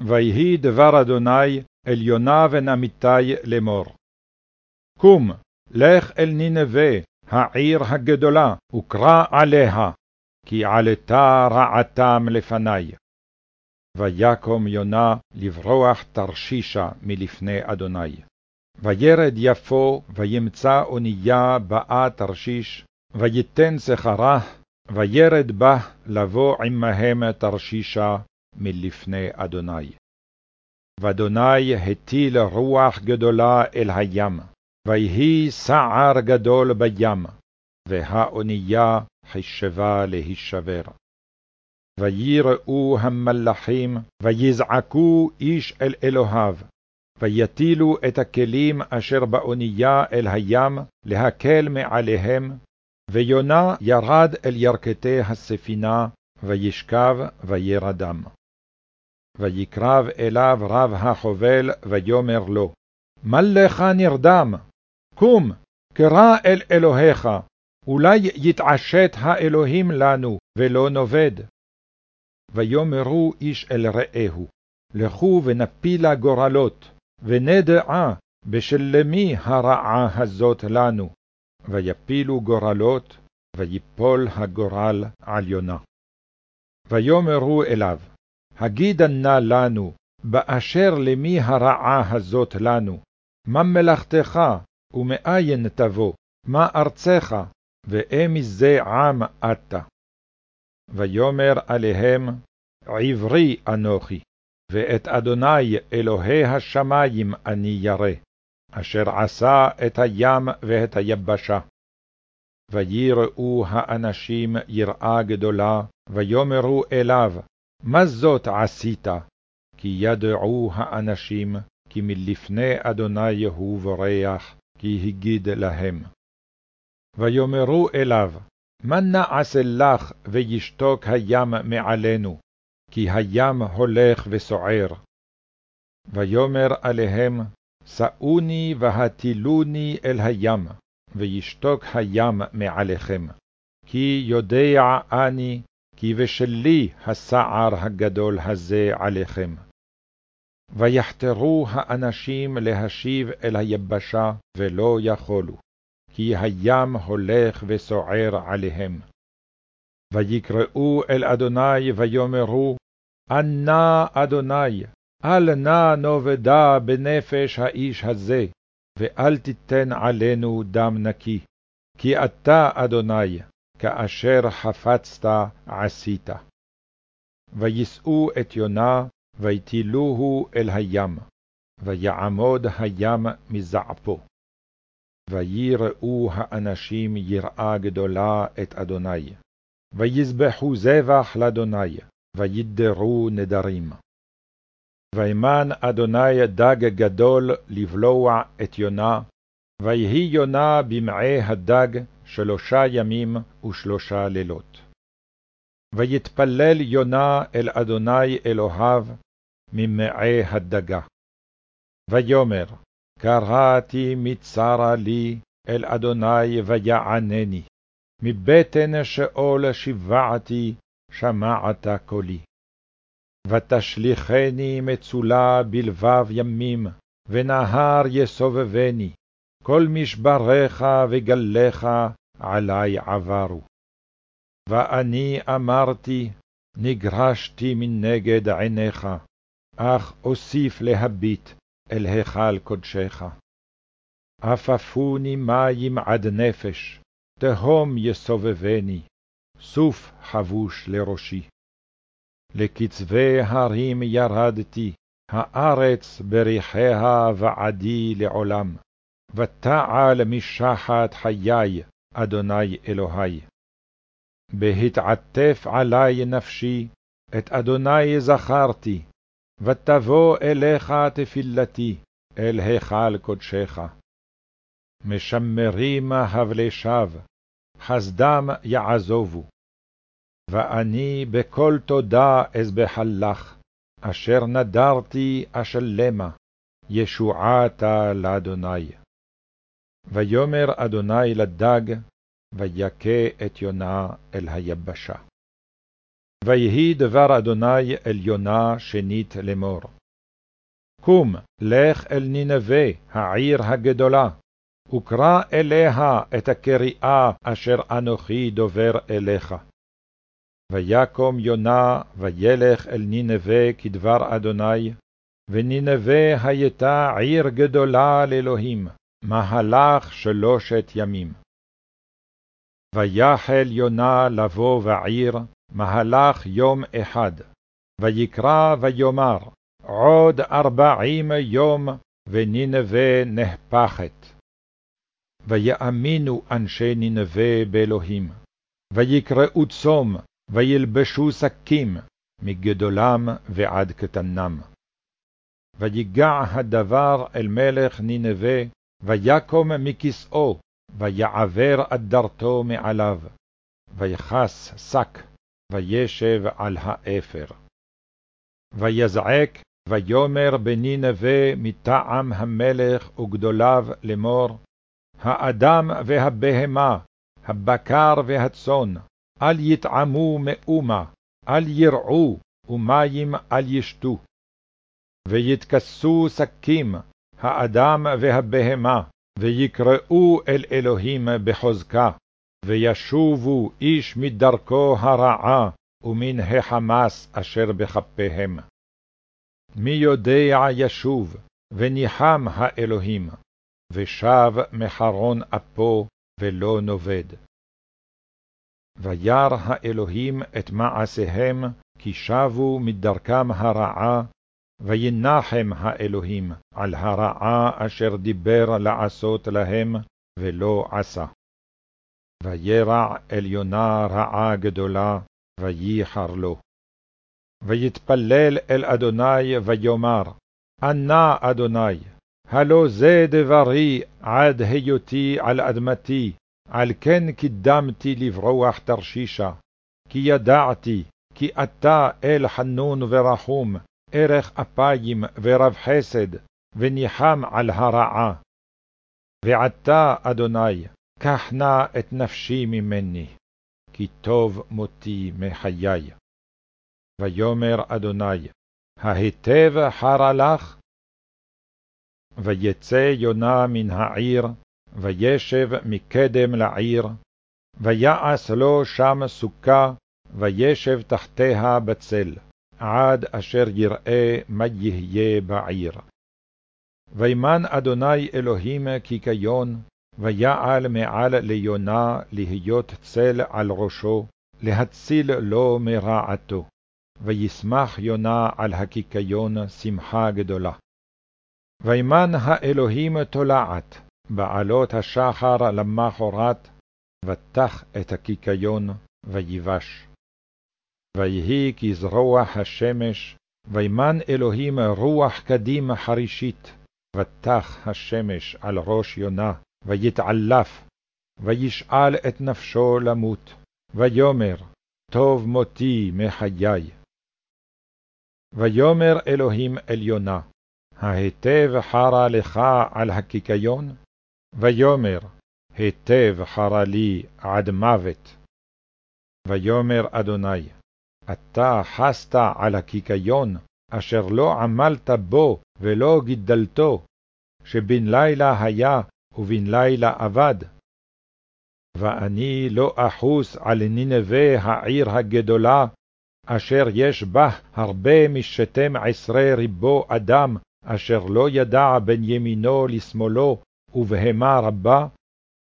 ויהי דבר אדוני אל יונה בן אמיתי לאמור. קום, לך אל נינווה, העיר הגדולה, וקרא עליה, כי עלתה רעתם לפני. ויקום יונה לברוח תרשישה מלפני אדוני. וירד יפו, וימצא אונייה באה תרשיש, ויתן שכרה, וירד בה לבוא עמהם תרשישה מלפני אדוני. ואדוני הטיל רוח גדולה אל הים, ויהי סער גדול בים, והאונייה חשבה להישבר. ויראו המלאכים, ויזעקו איש אל אלוהיו, ויטילו את הכלים אשר באונייה אל הים, להקל מעליהם, ויונה ירד אל ירכתי הספינה, וישכב וירדם. ויקרב אליו רב החובל, ויאמר לו, מה לך נרדם? קום, קרא אל אלוהיך, אולי יתעשת האלוהים לנו, ולא נאבד. ויאמרו איש אל רעהו, לכו ונפילה גורלות, ונדעה בשל למי הרעה הזאת לנו. ויפילו גורלות, ויפול הגורל על יונה. ויאמרו אליו, הגידה נא לנו, באשר למי הרעה הזאת לנו, מה מלאכתך, ומאין תבוא, מה ארצך, ואם זה עם אתה. ויאמר עליהם, עברי אנוכי, ואת אדוני אלוהי השמים אני ירא, אשר עשה את הים ואת היבשה. ויראו האנשים יראה גדולה, ויאמרו אליו, מה זאת עשית? כי ידעו האנשים, כי מלפני אדוני הוא בורח, כי הגיד להם. ויאמרו אליו, מה נעשה לך וישתוק הים מעלינו? כי הים הולך וסוער. ויאמר עליהם, שאוני והטילוני אל הים, וישתוק הים מעליכם. כי יודע אני, כי בשלי הסער הגדול הזה עליכם. ויחתרו האנשים להשיב אל היבשה, ולא יכולו, כי הים הולך וסוער עליהם. ויקראו אל אדוני ויאמרו, ענה אדוני, אל נא נאבדה בנפש האיש הזה, ואל תיתן עלינו דם נקי, כי אתה, אדוני, כאשר חפצת עשית. ויישאו את יונה, ויטילוהו אל הים, ויעמוד הים מזעפו. ויראו האנשים יראה גדולה את אדוני, ויזבחו זבח לאדוני, וידרו נדרים. וימן אדוני דג גדול לבלוע את יונה, ויהי יונה במעי הדג שלושה ימים ושלושה לילות. ויתפלל יונה אל אדוני אלוהיו ממעי הדגה. ויאמר, קראתי מצרה לי אל אדוני ויענני, מבטן שאול שיוועתי, שמעת קולי. ותשליכני מצולה בלבב ימים, ונהר יסובבני, כל משבריך וגליך עלי עברו. ואני אמרתי, נגרשתי מנגד עיניך, אך אוסיף להביט אל היכל קודשך. עפפוני מים עד נפש, תהום יסובבני, סוף חבוש לראשי. לקצווי הרים ירדתי, הארץ בריחיה ועדי לעולם. ותעל משחת חיי, אדוני אלוהי. בהתעטף עלי נפשי, את אדוני זכרתי, ותבוא אליך תפילתי, אל היכל קודשך. משמרים הבלי שווא, חסדם יעזובו. ואני בכל תודה אזבחלך, אשר נדרתי אשלמה, ישועתה לאדוני. ויאמר אדוני לדג, ויכה את יונה אל היבשה. ויהי דבר אדוני אל יונה שנית לאמור. קום, לך אל נינווה, העיר הגדולה, וקרא אליה את הקריאה אשר אנוכי דובר אליך. ויקום יונה, וילך אל נינווה כדבר אדוני, ונינווה הייתה עיר גדולה לאלוהים, מהלך שלושת ימים. ויחל יונה לבוא בעיר, מהלך יום אחד, ויקרא ויאמר, עוד ארבעים יום, ונינווה נהפכת. ויאמינו אנשי נינווה באלוהים, ויקראו צום, וילבשו שקים, מגדולם ועד קטנם. ויגע הדבר אל מלך נינווה, ויקום מכסאו, ויעבר אדרתו מעליו, ויכס שק, וישב על האפר. ויזעק, ויאמר בנינווה מטעם המלך וגדוליו לאמור, האדם והבהמה, הבקר והצאן, אל יטעמו מאומה, אל ירעו, ומים אל ישתו. ויתכסו שקים, האדם והבהמה, ויקראו אל אלוהים בחוזקה, וישובו איש מדרכו הרעה, ומן החמס אשר בכפיהם. מי יודע ישוב, וניחם האלוהים, ושב מחרון אפו, ולא נובד. וירא האלוהים את מעשיהם, כי שבו מדרכם הרעה, וינחם האלוהים על הרעה אשר דיבר לעשות להם, ולא עשה. וירע אל יונה רעה גדולה, וייחר לו. ויתפלל אל אדוני ויאמר, ענה אדוני, הלא זה דברי עד היותי על אדמתי, על כן קידמתי לברוח תרשישה, כי ידעתי, כי אתה אל חנון ורחום, ערך אפיים ורב חסד, וניחם על הרעה. ועתה, אדוני, קח נא את נפשי ממני, כי טוב מותי מחיי. ויאמר אדוני, ההיטב חרה לך? ויצא יונה מן העיר, וישב מקדם לעיר, ויעש לו שם סוכה, וישב תחתיה בצל, עד אשר יראה מה יהיה בעיר. וימן אדוני אלוהים קיקיון, ויעל מעל ליונה להיות צל על ראשו, להציל לו מרעתו. וישמח יונה על הקיקיון שמחה גדולה. וימן האלוהים תולעת, בעלות השחר למחרת, ותח את הקיקיון, ויבש. ויהי כזרוח השמש, וימן אלוהים רוח קדים חרישית, ותח השמש על ראש יונה, ויתעלף, וישאל את נפשו למות, ויאמר, טוב מותי מחיי. ויאמר אלוהים אל יונה, ההיטב חרה לך על הקיקיון? ויאמר, היטב חרה לי עד מוות. ויאמר אדוני, אתה חסת על הקיקיון, אשר לא עמלת בו ולא גידלתו, שבן לילה היה ובן לילה אבד. ואני לא אחוס על נינווה העיר הגדולה, אשר יש בה הרבה משתם עשרה ריבו אדם, אשר לא ידע בין ימינו לשמאלו, ובהמה רבה,